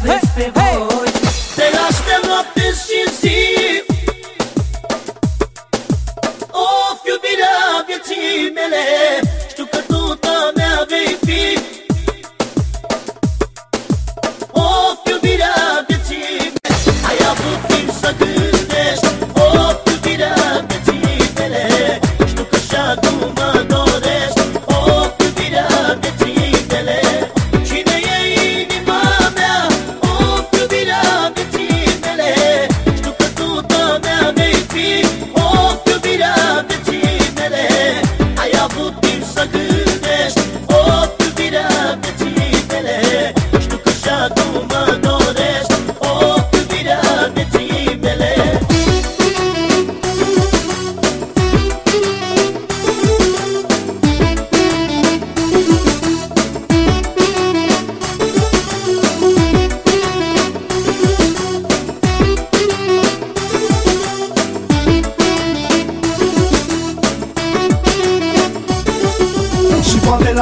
aveți pe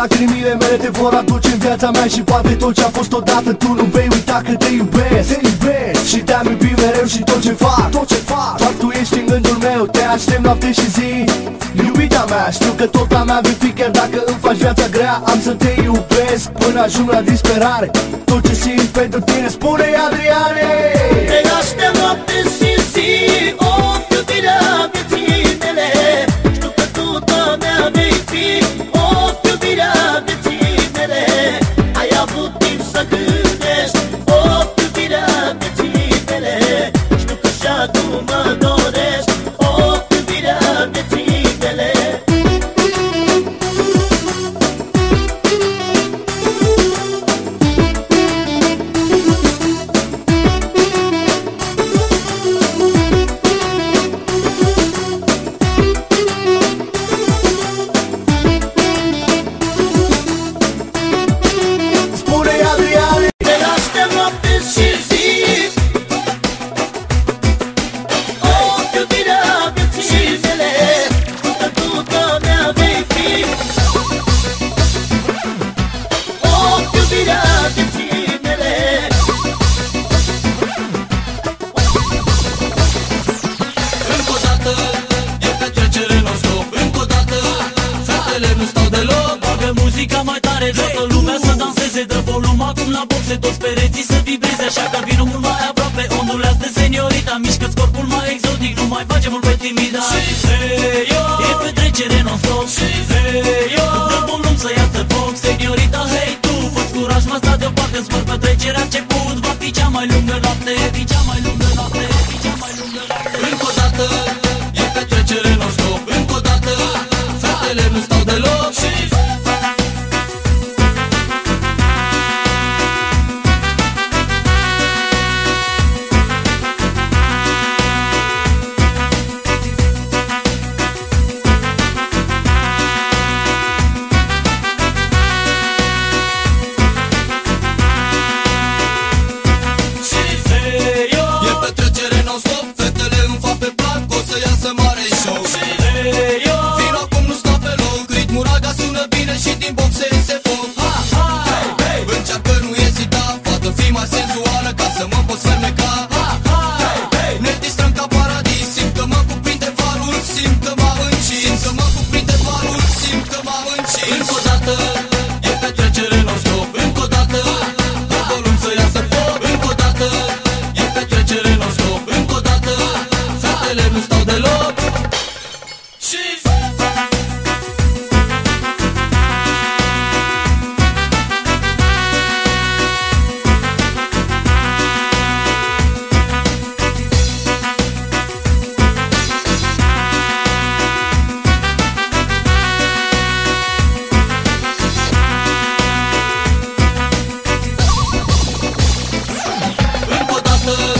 lacrimile mele te vor aduce în viața mea Și poate tot ce a fost odată tu nu vei uita că te iubesc. Te iubesc. Și te-am iubit mereu și tot ce fac Tot ce fac. Doar tu ești în gândul meu, te aștept noapte și zi. Iubita mea, știu că tot a mea vei fi Chiar dacă îmi faci viața grea Am să te iubesc până ajung la disperare. Tot ce simt pentru tine spune Adriane. Te aștept muzica mai tare Toată lumea să danseze Dă volum acum la boxe Toți pereții să vibreze Așa că vină mult mai aproape. Ondulează de seniorita Mișcă-ți corpul mai exotic Nu mai face mult pe timida Hey, yo. E petrecere non-stop. Hey, yo. Dă volum să iasă foc. Seniorita, hey tu Fă-ți curaj, mă sta deoparte Zbăr petrecerea a început Va fi cea mai lungă noapte Fi cea mai lungă noapte Fi cea mai lungă noapte. Încă o dată Încă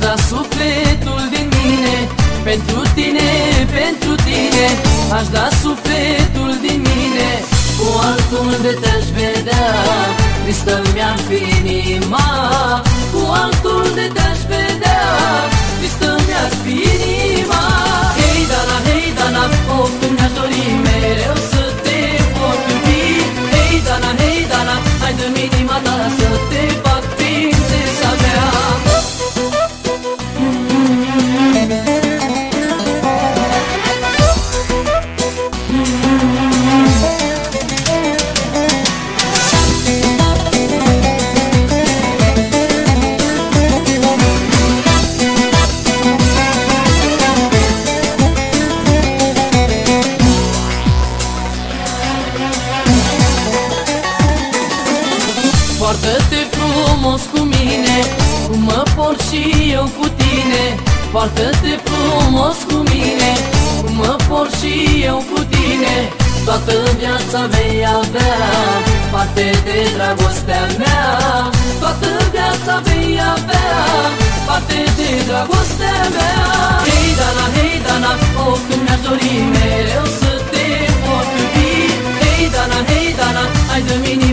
Aș da sufletul din mine Pentru tine, pentru tine. Aș da sufletul din mine Cu altcunde te-aș vedea. Tristă mi-ar fi inima Cu altcunde te frumos cu mine Cum mă port și eu cu tine. Poartă-te frumos cu mine Cum mă port și eu cu tine. Toată viața vei avea Parte de dragostea mea. Toată viața vei avea Parte de dragostea mea. Hei Dana, hei Dana Oh, cum mi-aș dori mereu să te pot iubi. Hei Dana, hei Dana Hai de mine.